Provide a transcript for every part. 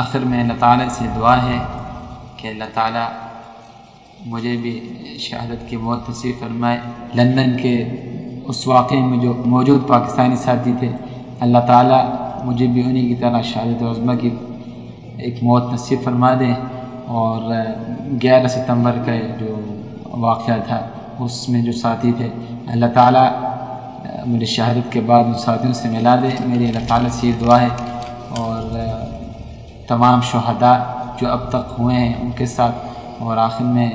آخر میں اللہ تعالیٰ سے دعا ہے کہ اللہ تعالیٰ مجھے بھی شہادت کی موت نصیب فرمائے۔ لندن کے اس واقعے میں جو موجود پاکستانی ساتھی تھے، اللہ تعالیٰ مجھے بھی انہیں کی طرح شہادت عظمہ کی ایک موت نصیب فرما دیں اور گیارہ ستمبر کا جو واقعہ تھا، اس میں جو ساتھی تھے، اللہ تعالیٰ میری شہادت کے بعد ان ساتھیوں سے ملا دے۔ میری اللہ تعالیٰ سے یہ دعا ہے تمام شہداء جو اب تک ہوئے ہیں، ان کے ساتھ اور آخر میں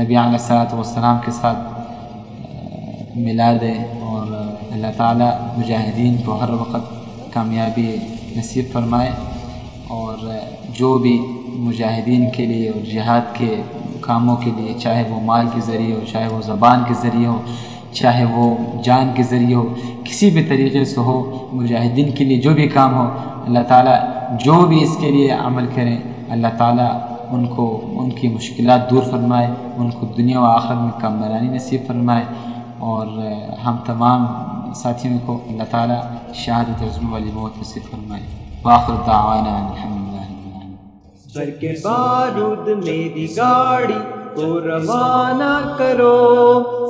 نبی علیہ صلاحت والسلام کے ساتھ ملا دے اور اللہ تعالیٰ مجاہدین کو ہر وقت کامیابی نصیب فرمائے اور جو بھی مجاہدین کے لیے اور جہاد کے کاموں کے لیے، چاہے وہ مال کے ذریعے ہو، چاہے وہ زبان کے ذریعے ہو، چاہے وہ جان کے ذریعے ہو، کسی بھی طریقے سے ہو، مجاہدین کے لیے جو بھی کام ہو، اللہ تعالیٰ جو بھی اس کے لیے عمل کریں، اللہ تعالیٰ ان کو، ان کی مشکلات دور فرمائے، ان کو دنیا و آخر میں کامرانی نصیب فرمائے اور ہم تمام ساتھیوں کو اللہ تعالیٰ شہادت عظم والی موت نصیب فرمائے۔ واخر دعوانا الحمد بر کے بارود میری گاڑی کو روانہ کرو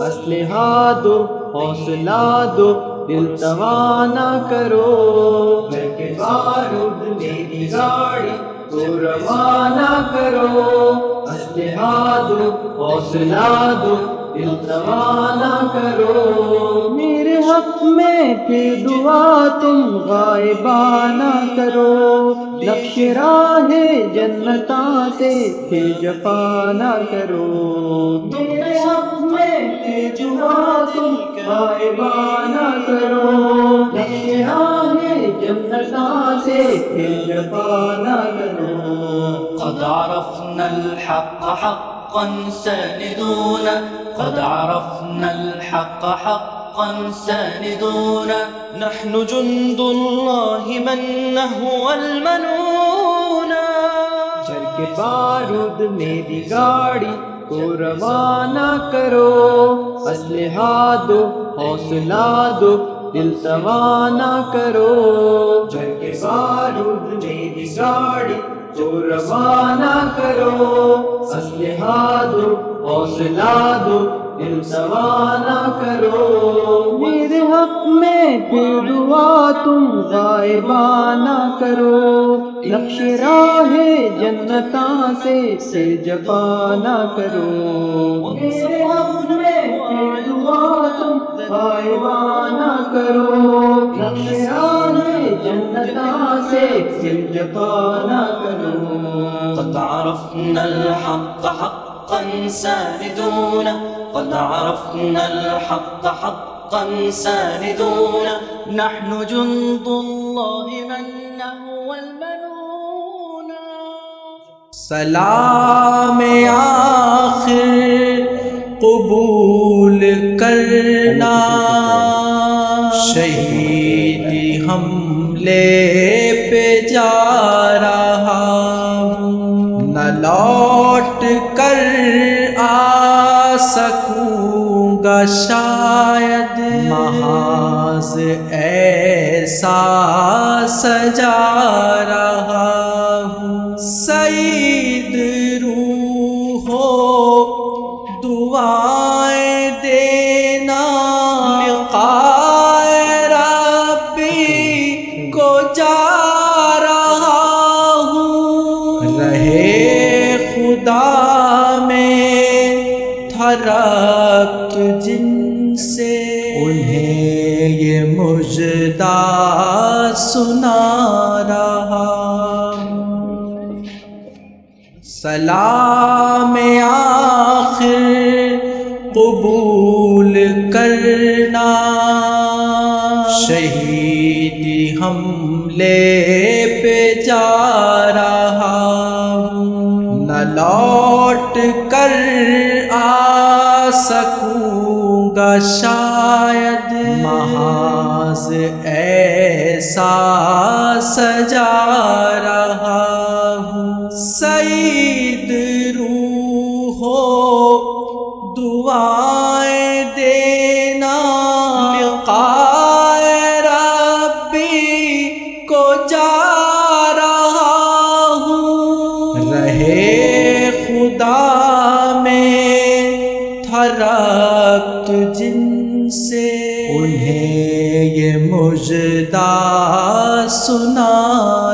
اسلحہ دو حوصلہ دو، دل توانا کرو۔ بر کے بارود میری گاڑی کو روانہ کرو۔ اسلحہ دو حوصلہ دو، دل توانا کرو۔ میرے حق میں پھر دعا تم غائبانہ کرو۔ نقش راہ جنتا سے پھر جپانا کرو۔ میرے حق میں پھر دعا تم غائبانہ کرو۔ نقش راہ جنتا سے پھر جپانا کرو قد عرفنا الحق حقا ساندونا قد عرفنا الحق حقا ساندونا نحن جند الله من نهو المنونا چل کے بارود میری گاڑی کو روانہ کرو. اسلحہ دو حوصلہ دو دل سوانا کرو جن کے بارود کی ساڑی جو روانہ کرو۔ اسلحہ دو حوصلہ دو دل سوانا کرو۔ میرے حق میں پھر دعا تم غائبانہ کرو۔ نقش راہ جنتا سے سے جپانا کرو۔ میرے حق میں دعا تم کرو۔ نقش راہ جنتا سے سے جپانا کرو۔ قد عرفنا الحق حقا ساندونا قد عرفنا الحق حقا ساندونا نحن جند الله من نهو المنونا سلام آخر قبول کرنا۔ شہیدی حملے پہ جا رہا نہ لوٹ کر آ سکوں گا شاید۔ محاذ ایسا سجا رہا جا رہا ہوں۔ رہے خدا میں تھا ربط جن سے۔ انہیں یہ مجدہ سنا رہا۔ سلام آخر قبول کرنا۔ حملے پہ جا رہا ہوں۔ نہ لوٹ کر آ سکوں گا شاید۔ محاذ ایسا سجا رہا ہوں۔ سعید روح ہو دعائیں وقت جن سے انہیں یہ مجدہ سنا